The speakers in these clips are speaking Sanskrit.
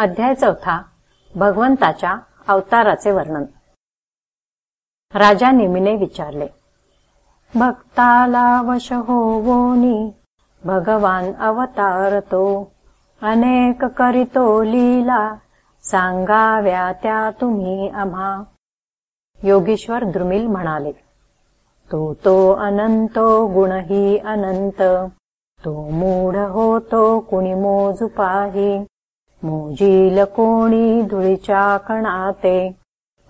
अध्याय चौथा भगवंताच्या अवताराचे वर्णन. राजा निमीने विचारले भक्ताला वश होवोनी भगवान अवतारतो अनेक करितो लीला सांगाव्या त्या तुम्ही आम्हा. योगेश्वर द्रुमिल म्हणाले तो तो अनंतो गुणही अनंत तो मूढ होतो कुणी मोजू पाही. मोजील कोणी धुळीच्या कणाते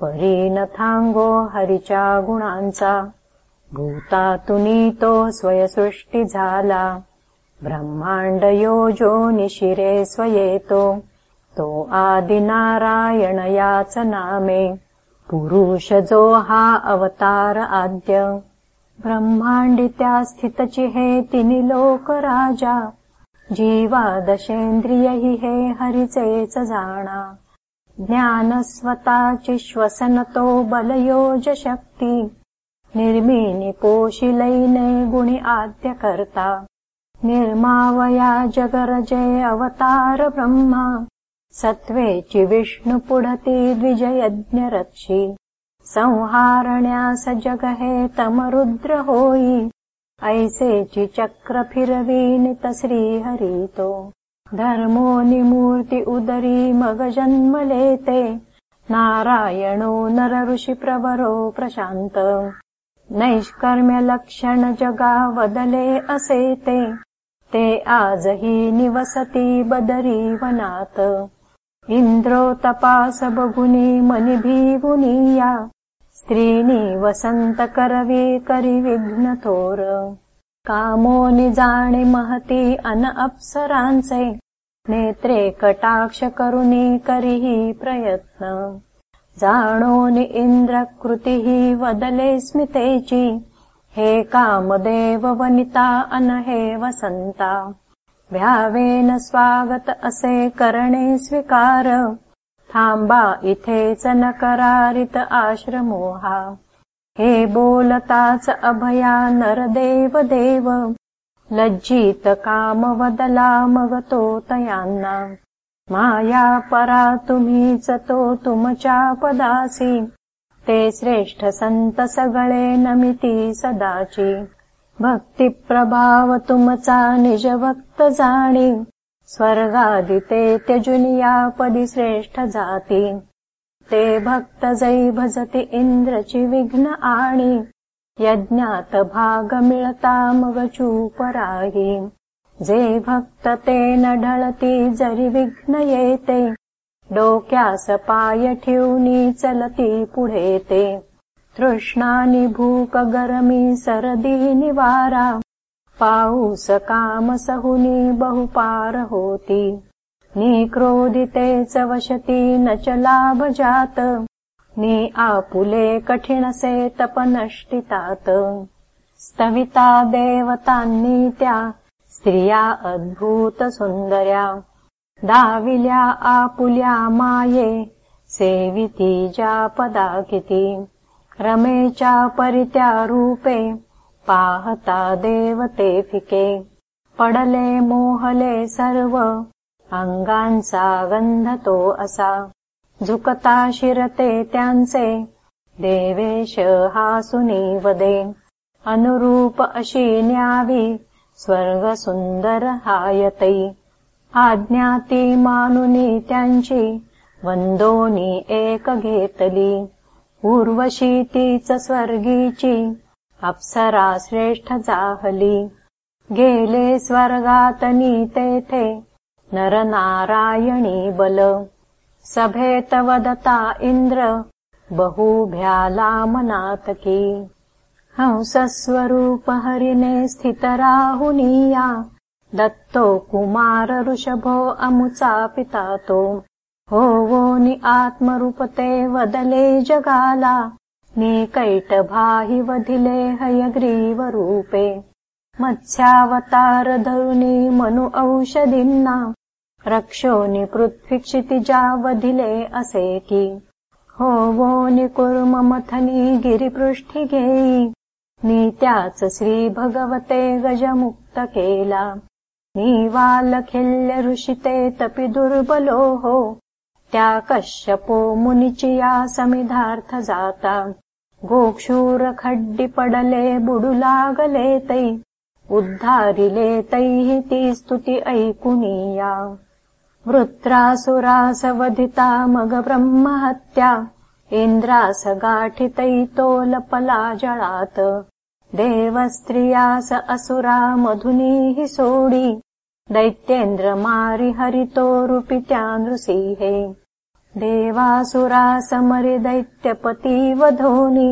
परी न थांगो हरीच्या गुणांचा भूतातुनी तो स्वयसृष्टी झाला ब्रह्मांड योजो निशिरे स्वयेतो तो आदिनारायण याच नामे पुरुष जो हा अवतार आद्य ब्रह्मांडित्या स्थितची हे तिनी लोक राजा जीवादशेन्द्रिय हि हे हरिचेच जाणा ज्ञान स्वताची श्वसनतो बलयोज शक्ती निर्मिनी पोशिलैने गुणी आद्य करता निर्मावया जगरजे अवतार ब्रह्मा सत्वेची विष्णु पुढती द्विजयज्ञरक्षी संहारण्यास जग हे तमरुद्र होई ऐसेची चक्र फिरवीनित श्रीहरितो। धर्मो निमूर्ति उदरी मग जन्म लेते। नारायणो नर ऋषि प्रवरो प्रशान्त। नैष्कर्म्य लक्षण जगा वदले असेते। ते आजही निवसति बदरी वनात। इन्द्रो तपास बगुनी मनि स्त्रीनी वसंत करवी करी विघ्न थोर कामो निजाणे महती अन अप्सरांचे नेत्रे कटाक्ष करुनी करीही प्रयत्न। जाणोनि इंद्र कृतीही वदले स्मितेची। हे कामदेव वनिता अन हे वसंता भ्यावेन स्वागत असे करणे स्वीकार थांबा इथेच नकरारित आश्रमोहा. हे बोलताच अभया नरदेव देव लज्जित काम वदला मगतो तयांना माया परा तुम्हीच तो तुमच्या पदासी ते श्रेष्ठ संत सगळे नमिती सदाची. भक्ती प्रभाव तुमचा निज भक्त जाणी स्वर्गादिते त्यजुनिया पदी श्रेष्ठ जाती। ते भक्त जै भजति इन्द्रचि विघ्न आणी। यज्ञात भाग मिळता मग चूपराही जे भक्त ते न ढळती जरी विघ्न येते डोक्यास पाय ठेवनी चलती पुढे ते तृष्णानी भूक गरमी सरदी निवारा पाऊस काम सहुनी बहुपार होती। नी क्रोधितेच वशती न चलाभ जात नी आपुले कठिणसे तप नष्टितात। स्तविता देवतांनी त्या स्त्रिया अद्भुत सुंदर्या। दाविल्या आपुल्या माये सेविती ज्या पदाकिती रमेच्या परित्या रूपे पाहता देवते पडले मोहले सर्व। गंध तो असा। झुकता शिरते अनुरूप अशी न्यावी। स्वर्ग सुंदर हायतै आज्ञाती मानुनी त्यांची। वंदोनी एक घेतली। उर्वशी तीच स्वर्गीची अप्सरा श्रेष्ठ जाहली गेले स्वर्गातनी तेथे नरनारायणी बल। सभेत वदता इंद्र बहुभ्याला मनातकी हंसस्वरूप हरिने स्थित राहुनिया। दत्तो कुमार ऋषभो अमुचा पिता तो। होवोनि आत्मरूपते वदले जगाला भाहि वधिले हयग्रीवरूपे मत्स्यावतार धरुनी मनु औषधिन्ना रक्षोनि पृथ्वीक्षितिजा वधिले असेकी हो वो निकुर्म मथनी गिरिपृष्ठि घेई नीत्याच श्री भगवते गजमुक्त ऋषिते तपि दुर्बलोः त्या कश्यपो मुनिचिया समिधार्थ जाता गोक्षूर खड्डिपडले बुडुलागले तै उद्धारिले तैः ती स्तुति ऐकुनीया। वृत्रासुरासवधिता मगब्रह्महत्या इन्द्रास गाठितैतोलपला जळात् देवस्त्रियास असुरा मधुनीः सोडी दैत्येन्द्र मारि हरितोरुपित्या नृसिंहे देवासुरा समरि दैत्यपतीव धोनि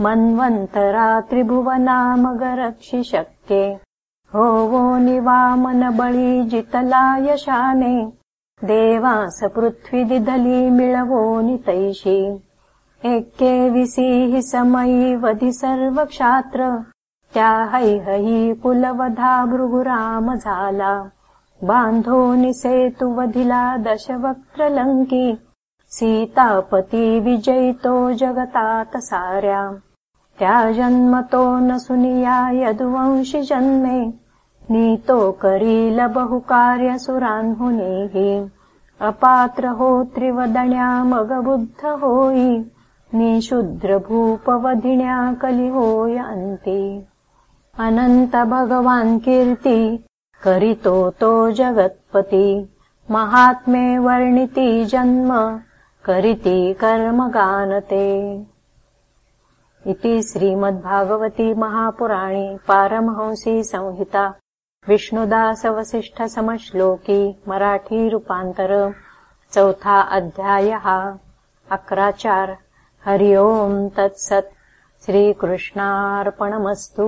मन्वन्तरा त्रिभुवनामगरक्षि शक्ये वो देवास पृथ्वी दिधली मिळवो नितैषी एके विसीहि समयी वधि सर्वक्षात्र। त्या हैहयी कुलवधा भृगुराम झाला बांधो निसेतु वधिला दशवक्त्रलङ्की सीतापती विजयितो जगतात साऱ्या त्या जन्मतो न सुनिया यदुवंशि जन्मे नीतो करील बहुकार्य सुरान्हुनेहि। अपात्र हो त्रिवदण्या मगबुद्ध होई निशुद्रभूपवधिन्या कलिहोयन्ति अनन्त भगवान् कीर्ति करितो तो जगत्पति महात्मे वर्णिति जन्म इति श्रीमद्भागवती महापुराणी पारमहंसी संहिता विष्णुदासवसिष्ठसमश्लोकी मराठीरूपान्तर चौथा अध्यायः अक्राचार। हरि ओम् तत्सत्। श्रीकृष्णार्पणमस्तु